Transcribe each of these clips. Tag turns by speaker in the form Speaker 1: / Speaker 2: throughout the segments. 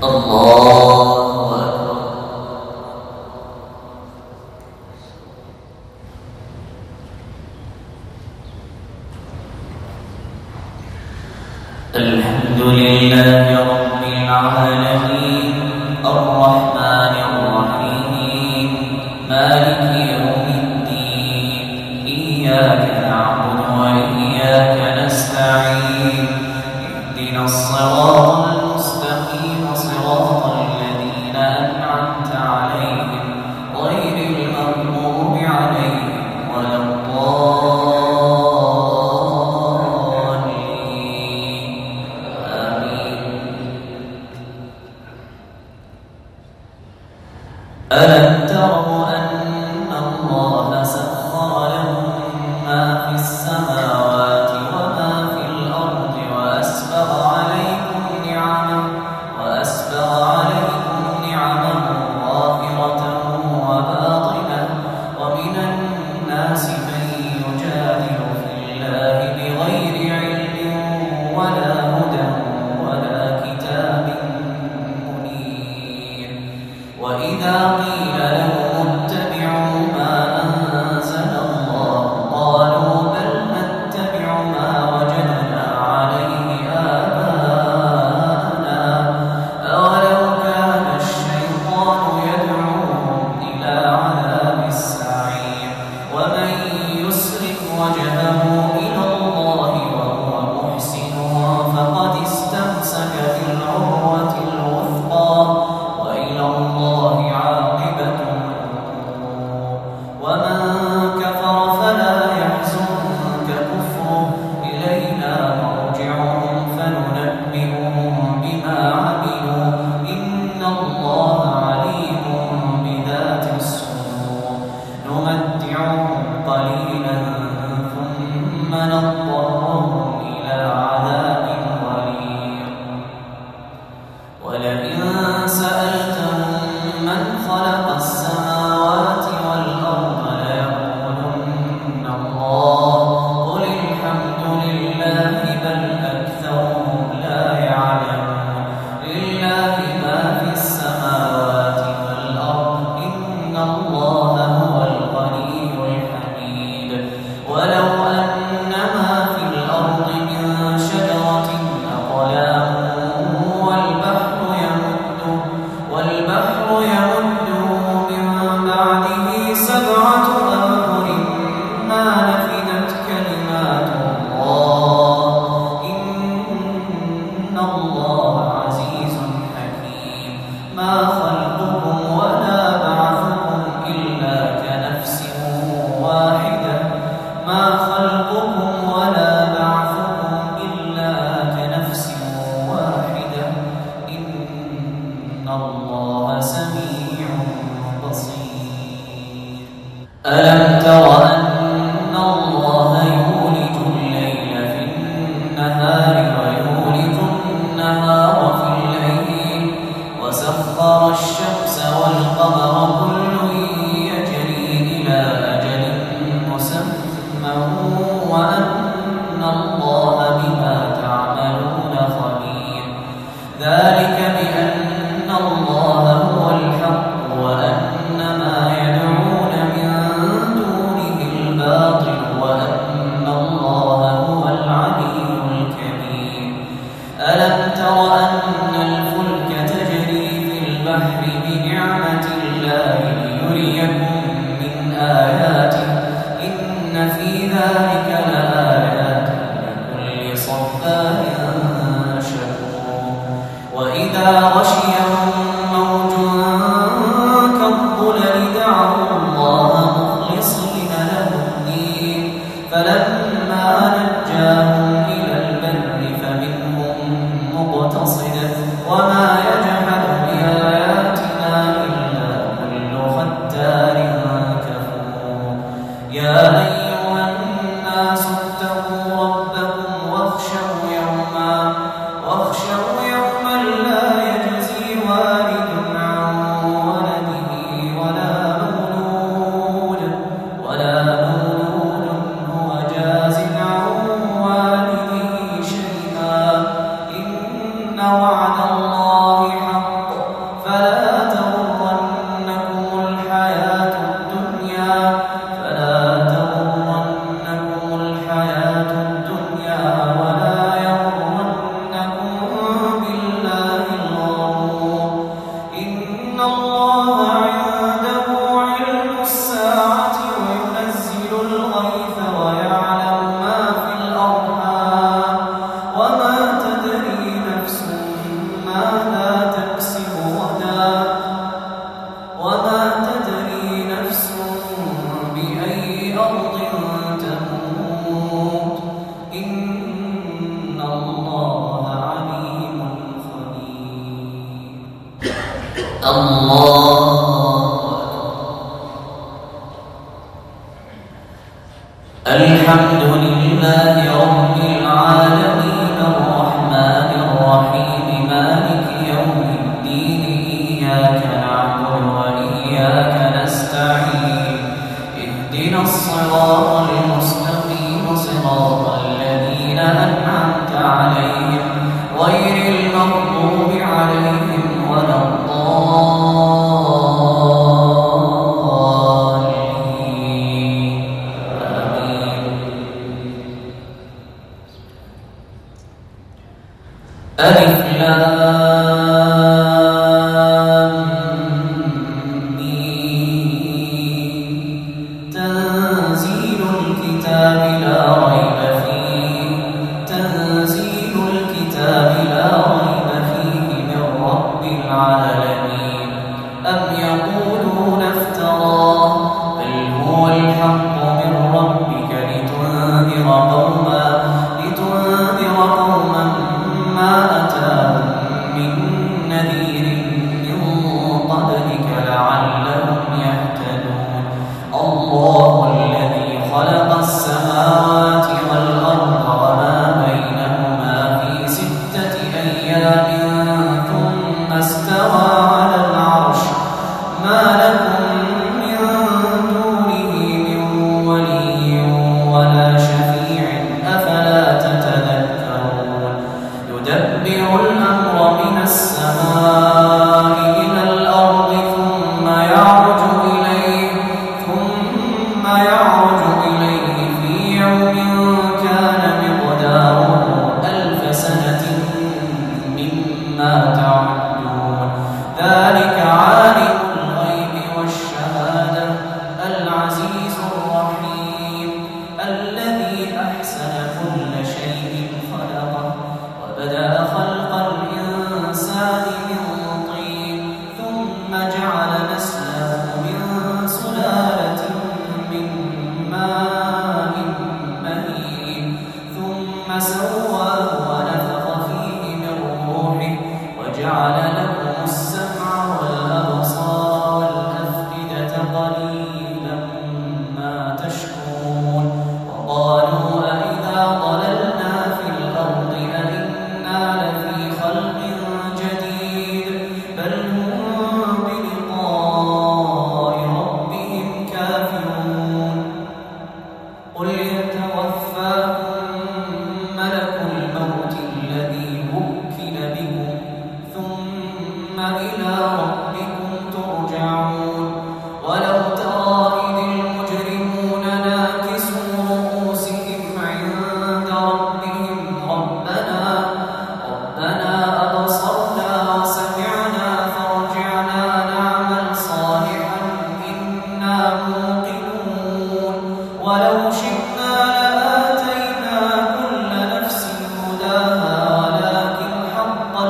Speaker 1: 哦吼 ألم تر أن ألم تر أن الفلك تجري في البحر بنعمة يا أيها الله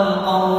Speaker 1: تتجافى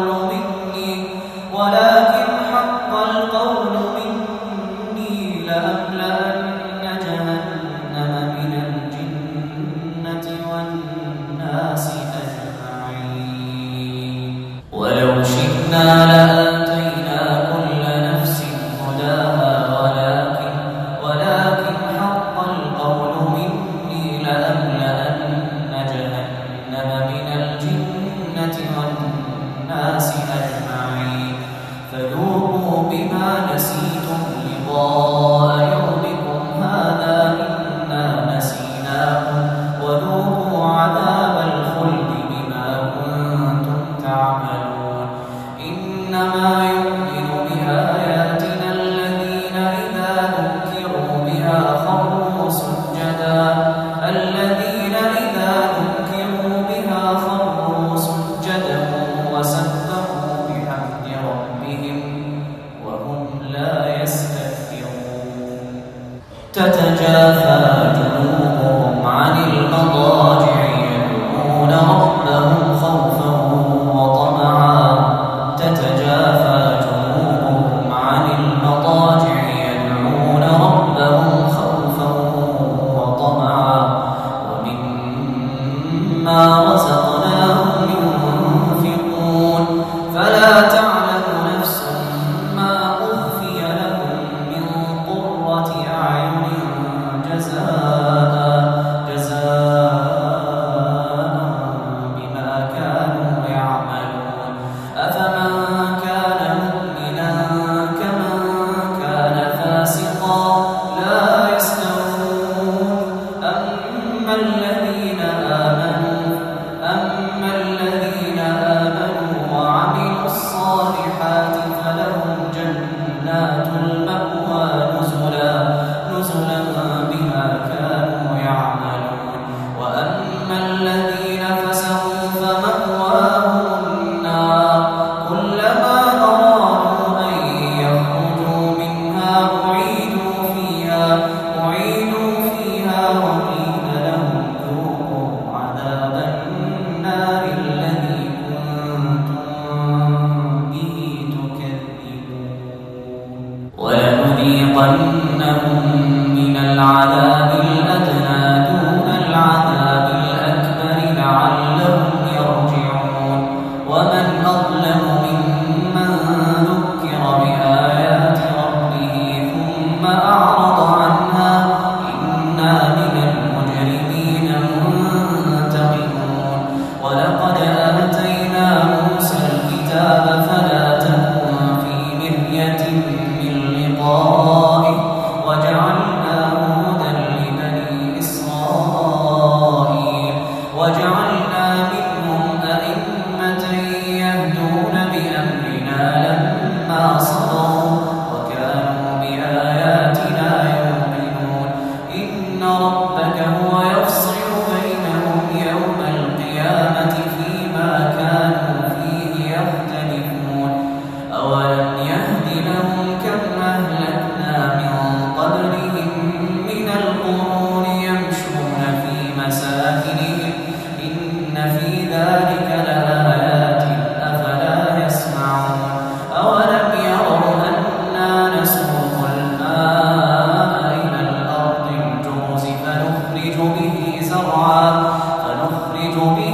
Speaker 1: ومئة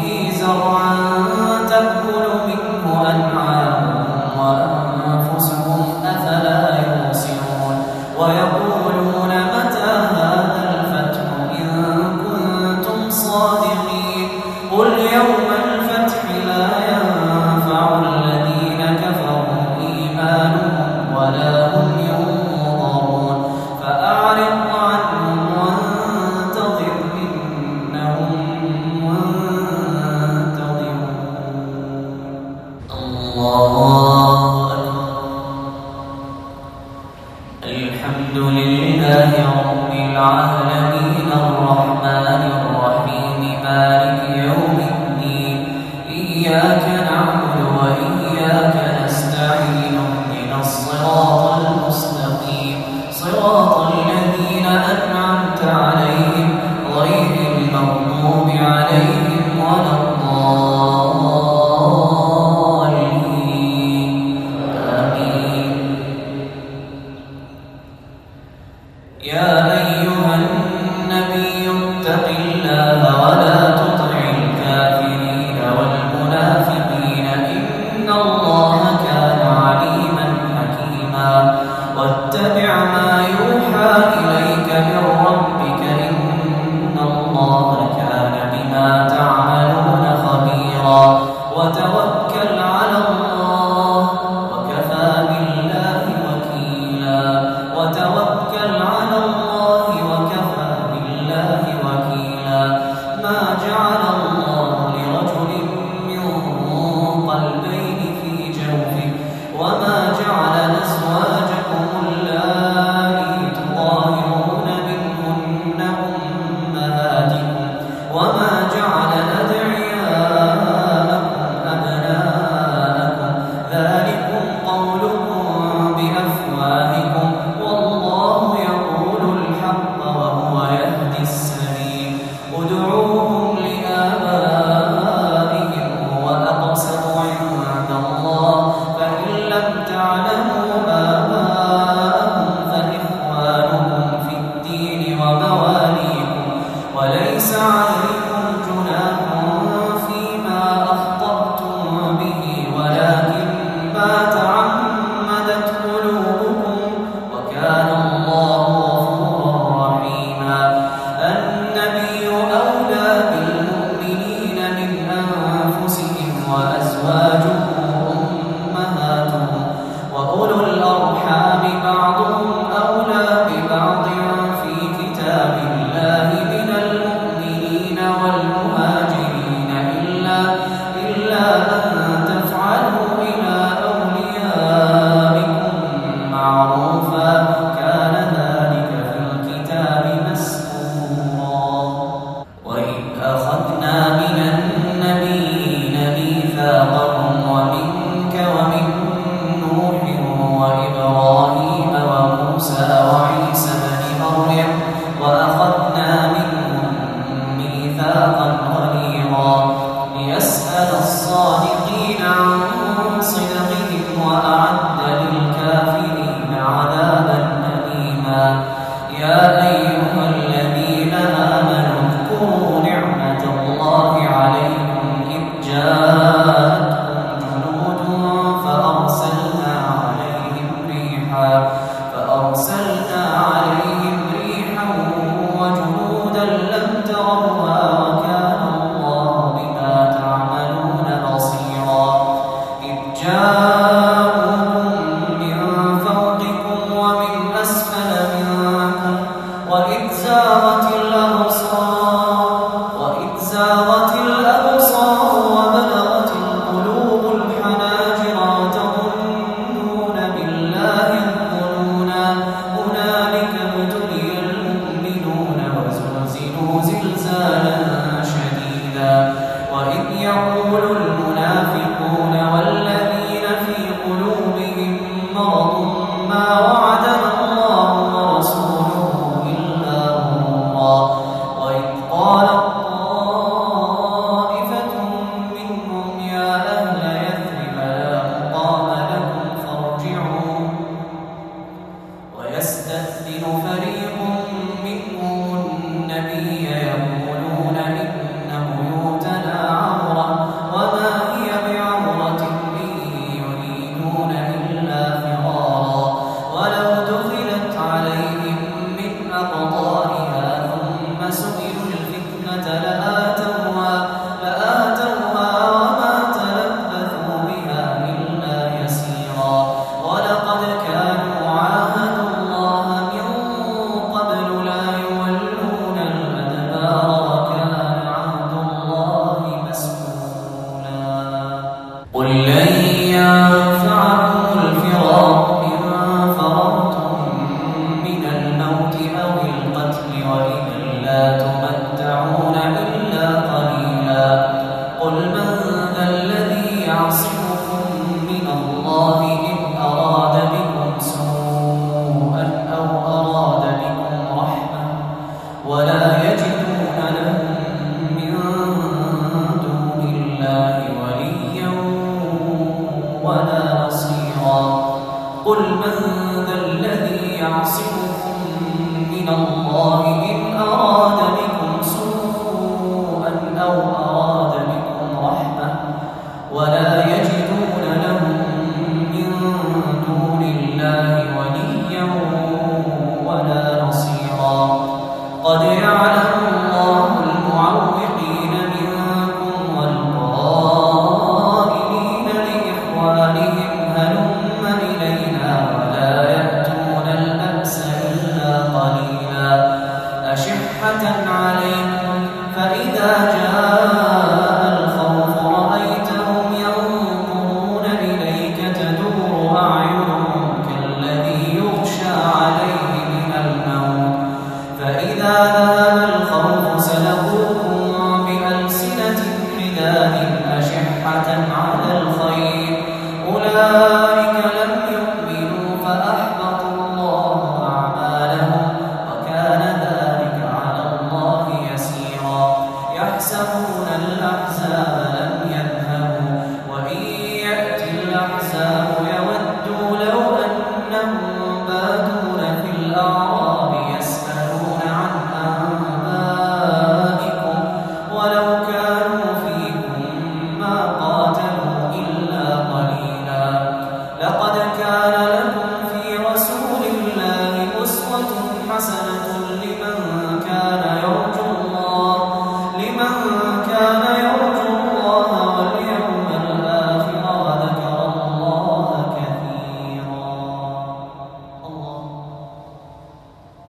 Speaker 1: به زرعا. رب العالمين الرحمن ما أولئك